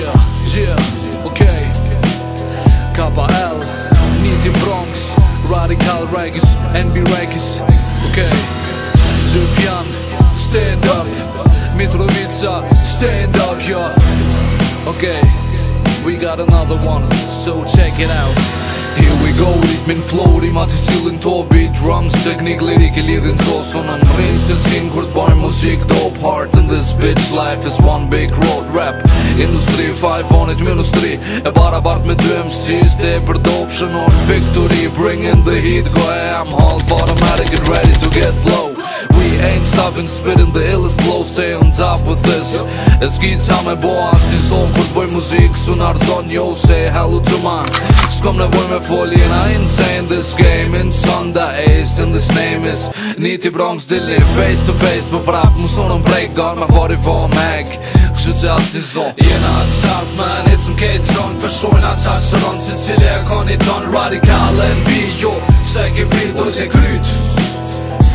Yeah, yeah, okay KL, Nitty Bronx Radical Regis, NB Regis Okay Ljubljan, stand up Mitrovica, stand up, yeah Okay, we got another one, so check it out Here we go, ritmin flori ma t'i silin topi Drums, teknik, lirik e lidhin co so Sona në rrim, silsin, kur muzik Dope heart in this bitch, life is one big road rap Industry, five on it, minus three E para bart me dy MC's, te për Victory, bring the heat, go am Hall, automatic, get ready to get low We ain't stopping spitting the illest flow Stay on top with this It's good time e bo as t'i zonë Kur t'boj muzik su n'ardon Yo say hello to man S'kom nevoj me folin I insane this game In Sunda Ace And this name is Niti Bronx Dilly Face to face Më po prap më sonën break Gar me hori vo mag Kështu që as t'i zonë Jena t'sharp man It's m'ke t'zhon Për shojnë a t'ashtë rënë Si cilje e koni ton Radical and be yo Se ke pido le kryt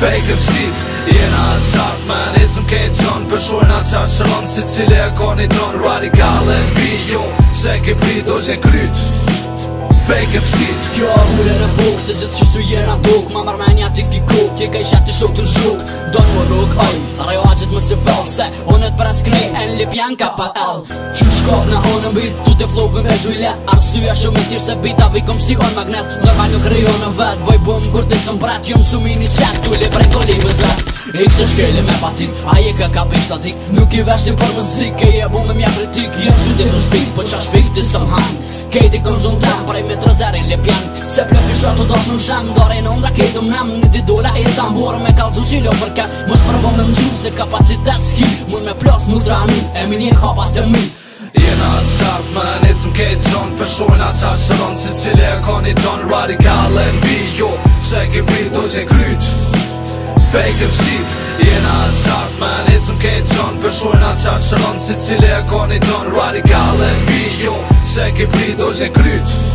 Fake up shit Jena atë qatë Me në ecëm kejt qënë Përshuajnë atë qatë Shëronë si cilë e kërë një Radikale Radical e bi jo Se ke pridur një krytë Fake up shit Kjo a hullë e rëbuk Se zëtë qështu jena dukë Ma marmenja t'i kikuk Kje ka i shëtë i shukë të në shukë Donë më rukë Aj, rajo a gjithë më se Unë të praskrej e në lipjan ka pa el Që shko në honë mbit, tu të flow për me zhujlet Arsyja shumë të tjirë se bita, vi kom shtion magnet Normal nuk rejo në vet, boj bum kur të sëm brat Jumë sumini qak, tu li prej koli vëzat X e shkeli me patin, a je ka ka pisht atik Nuk i veshtin për mësik, e je bu me mja kritik Jem sute në shpik, po qa shpik të sëm han Kejti këm zundan, prej me të rëzderin lipjan Se plëpi Qa të dosë shëmë Dore në ndra këtë më nëmë Një didola e të mborë Me kalë të shilo për ka Më së përvo me më gjusë Se kapacitet s'ki Mën me plosë më dranu E min një hapa të mi Jena të qartë më kejtë gjonë Për shojnë atë qa shëronë Si cilë e koni tonë Radical and jo, Se ki pido le krytë Fake e pësit Jena të qartë me nëjtë më kejtë gjonë Për shojnë atë qa e koni tonë Radical and be jo le krytë